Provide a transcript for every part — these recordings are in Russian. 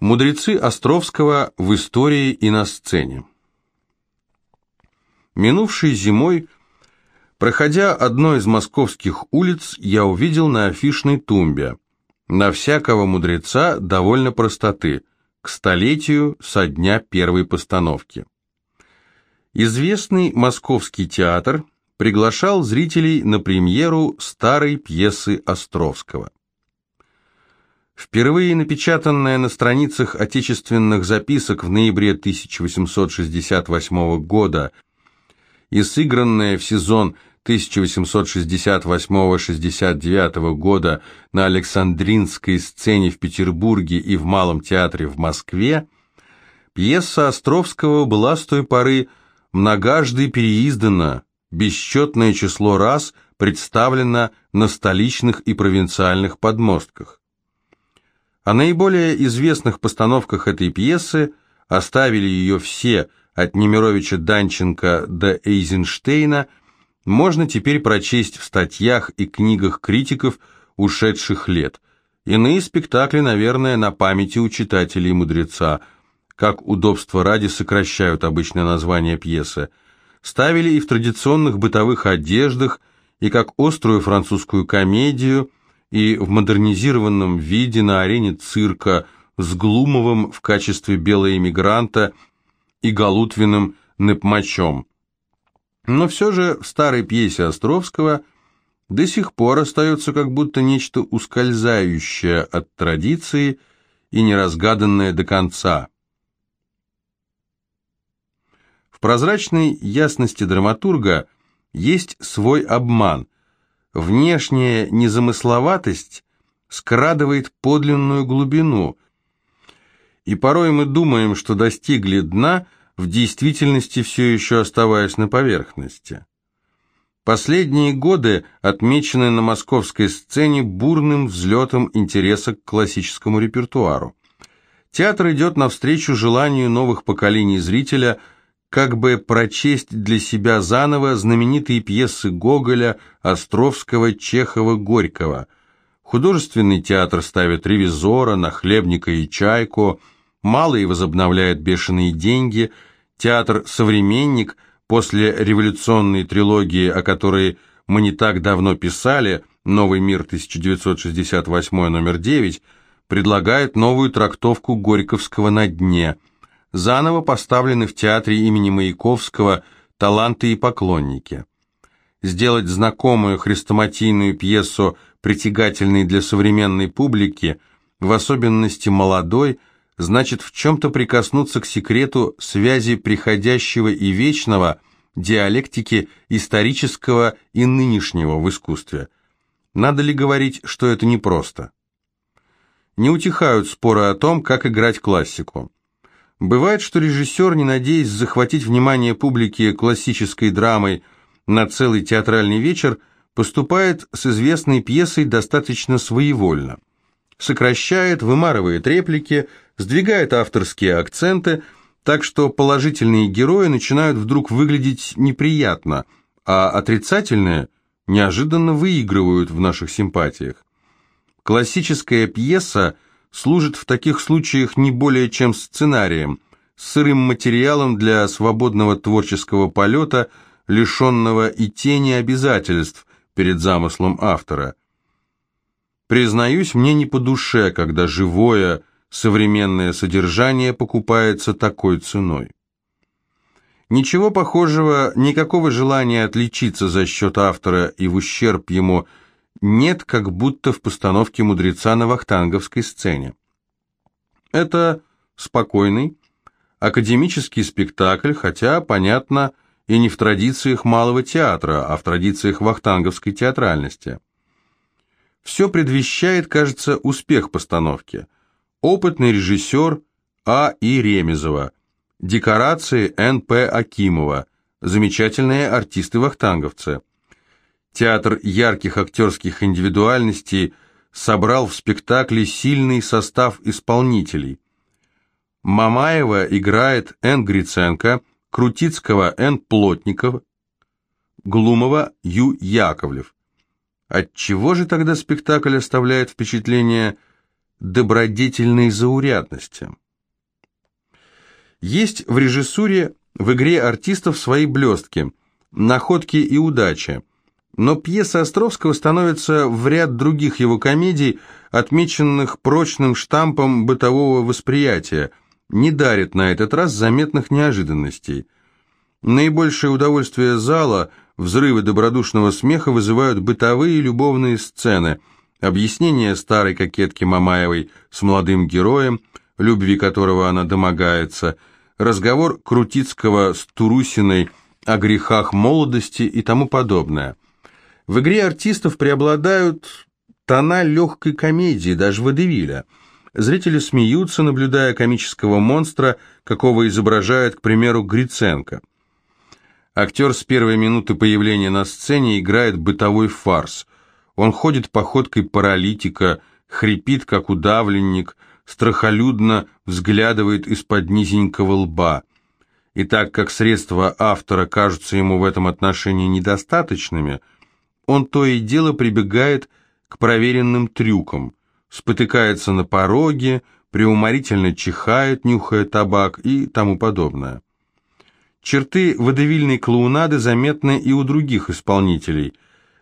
Мудрецы Островского в истории и на сцене. Минувшей зимой, проходя одной из московских улиц, я увидел на афишной тумбе «На всякого мудреца довольно простоты, к столетию со дня первой постановки». Известный московский театр приглашал зрителей на премьеру старой пьесы Островского. Впервые напечатанная на страницах отечественных записок в ноябре 1868 года и сыгранная в сезон 1868-69 года на Александринской сцене в Петербурге и в Малом театре в Москве, пьеса Островского была с той поры многожды переиздана, бесчетное число раз представлена на столичных и провинциальных подмостках. О наиболее известных постановках этой пьесы оставили ее все от Немировича Данченко до Эйзенштейна, можно теперь прочесть в статьях и книгах критиков ушедших лет. Иные спектакли, наверное, на памяти у читателей мудреца, как удобство ради сокращают обычное название пьесы, ставили и в традиционных бытовых одеждах, и как острую французскую комедию, и в модернизированном виде на арене цирка с Глумовым в качестве белого эмигранта – и Галутвиным Непмачом. Но все же в старой пьесе Островского до сих пор остается как будто нечто ускользающее от традиции и неразгаданное до конца. В прозрачной ясности драматурга есть свой обман. Внешняя незамысловатость скрадывает подлинную глубину – и порой мы думаем, что достигли дна, в действительности все еще оставаясь на поверхности. Последние годы отмечены на московской сцене бурным взлетом интереса к классическому репертуару. Театр идет навстречу желанию новых поколений зрителя как бы прочесть для себя заново знаменитые пьесы Гоголя, Островского, Чехова, Горького. Художественный театр ставит «Ревизора», «Нахлебника» и «Чайку», Малый возобновляет «Бешеные деньги», театр «Современник» после революционной трилогии, о которой мы не так давно писали, «Новый мир 1968, номер 9», предлагает новую трактовку Горьковского «На дне». Заново поставлены в театре имени Маяковского «Таланты и поклонники». Сделать знакомую хрестоматийную пьесу, притягательной для современной публики, в особенности молодой, значит в чем-то прикоснуться к секрету связи приходящего и вечного, диалектики исторического и нынешнего в искусстве. Надо ли говорить, что это непросто? Не утихают споры о том, как играть классику. Бывает, что режиссер, не надеясь захватить внимание публики классической драмой на целый театральный вечер, поступает с известной пьесой достаточно своевольно. Сокращает, вымарывает реплики, сдвигает авторские акценты, так что положительные герои начинают вдруг выглядеть неприятно, а отрицательные неожиданно выигрывают в наших симпатиях. Классическая пьеса служит в таких случаях не более чем сценарием, сырым материалом для свободного творческого полета, лишенного и тени обязательств перед замыслом автора. Признаюсь, мне не по душе, когда живое, современное содержание покупается такой ценой. Ничего похожего, никакого желания отличиться за счет автора и в ущерб ему нет, как будто в постановке мудреца на вахтанговской сцене. Это спокойный, академический спектакль, хотя, понятно, и не в традициях малого театра, а в традициях вахтанговской театральности. Все предвещает, кажется, успех постановки – опытный режиссер А. И. Ремезова, декорации Н. П. Акимова, замечательные артисты-вахтанговцы. Театр ярких актерских индивидуальностей собрал в спектакле сильный состав исполнителей. Мамаева играет Н. Гриценко, Крутицкого Н. Плотников, Глумова Ю. Яковлев. Отчего же тогда спектакль оставляет впечатление добродетельной заурядности. Есть в режиссуре, в игре артистов свои блестки, находки и удачи, но пьеса Островского становится в ряд других его комедий, отмеченных прочным штампом бытового восприятия, не дарит на этот раз заметных неожиданностей. Наибольшее удовольствие зала, взрывы добродушного смеха вызывают бытовые любовные сцены, объяснение старой кокетки Мамаевой с молодым героем, любви которого она домогается, разговор Крутицкого с Турусиной о грехах молодости и тому подобное. В игре артистов преобладают тона легкой комедии, даже водевиля. Зрители смеются, наблюдая комического монстра, какого изображает, к примеру, Гриценко. Актер с первой минуты появления на сцене играет бытовой фарс. Он ходит походкой паралитика, хрипит, как удавленник, страхолюдно взглядывает из-под низенького лба. И так как средства автора кажутся ему в этом отношении недостаточными, он то и дело прибегает к проверенным трюкам, спотыкается на пороге, преуморительно чихает, нюхая табак и тому подобное. Черты водевильной клоунады заметны и у других исполнителей.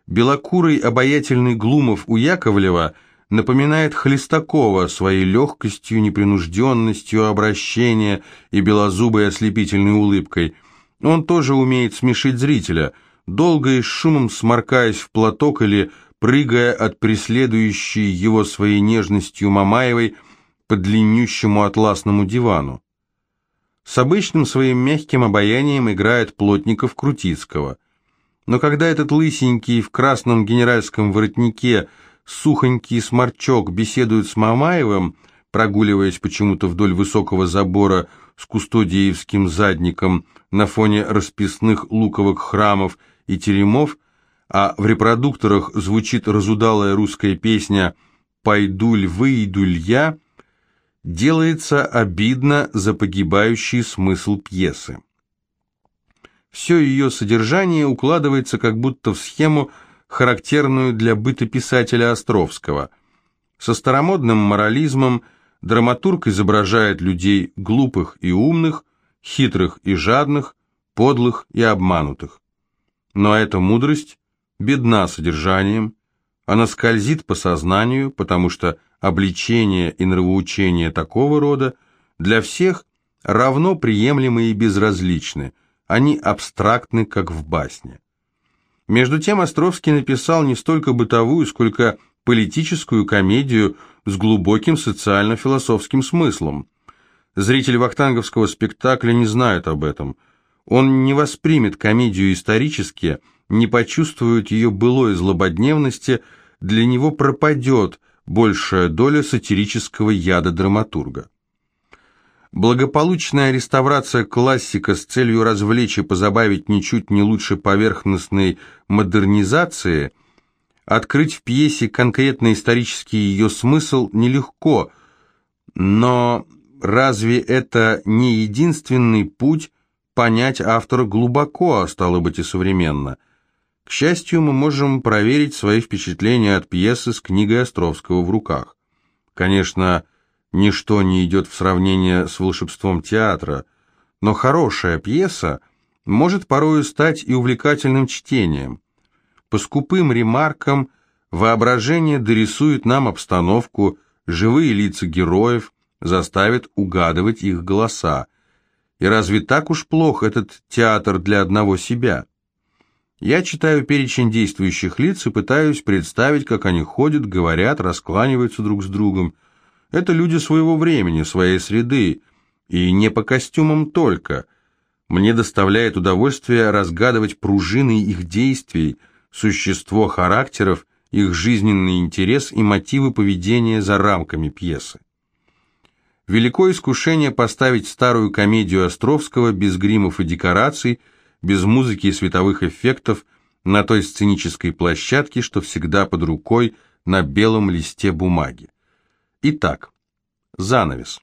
Белокурый обаятельный Глумов у Яковлева – напоминает Хлестакова своей легкостью, непринужденностью обращения и белозубой ослепительной улыбкой. Он тоже умеет смешить зрителя, долго и с шумом сморкаясь в платок или прыгая от преследующей его своей нежностью Мамаевой по длиннющему атласному дивану. С обычным своим мягким обаянием играет Плотников Крутицкого. Но когда этот лысенький в красном генеральском воротнике – сухонький сморчок беседует с Мамаевым, прогуливаясь почему-то вдоль высокого забора с кустодиевским задником на фоне расписных луковых храмов и теремов, а в репродукторах звучит разудалая русская песня «Пойдуль, выйдуль я», делается обидно за погибающий смысл пьесы. Все ее содержание укладывается как будто в схему – характерную для быта писателя Островского. Со старомодным морализмом драматург изображает людей глупых и умных, хитрых и жадных, подлых и обманутых. Но эта мудрость бедна содержанием, она скользит по сознанию, потому что обличение и нравоучение такого рода для всех равно приемлемы и безразличны, они абстрактны, как в басне. Между тем Островский написал не столько бытовую, сколько политическую комедию с глубоким социально-философским смыслом. Зритель вахтанговского спектакля не знает об этом. Он не воспримет комедию исторически, не почувствует ее былой злободневности, для него пропадет большая доля сатирического яда драматурга. Благополучная реставрация классика с целью развлечь и позабавить ничуть не лучше поверхностной модернизации, открыть в пьесе конкретно исторический ее смысл нелегко, но разве это не единственный путь понять автора глубоко, а стало быть и современно? К счастью, мы можем проверить свои впечатления от пьесы с книгой Островского в руках. Конечно, Ничто не идет в сравнение с волшебством театра, но хорошая пьеса может порою стать и увлекательным чтением. По скупым ремаркам воображение дорисует нам обстановку, живые лица героев, заставит угадывать их голоса. И разве так уж плох этот театр для одного себя? Я читаю перечень действующих лиц и пытаюсь представить, как они ходят, говорят, раскланиваются друг с другом – это люди своего времени, своей среды, и не по костюмам только. Мне доставляет удовольствие разгадывать пружины их действий, существо характеров, их жизненный интерес и мотивы поведения за рамками пьесы. Великое искушение поставить старую комедию Островского без гримов и декораций, без музыки и световых эффектов на той сценической площадке, что всегда под рукой на белом листе бумаги. Итак, занавес.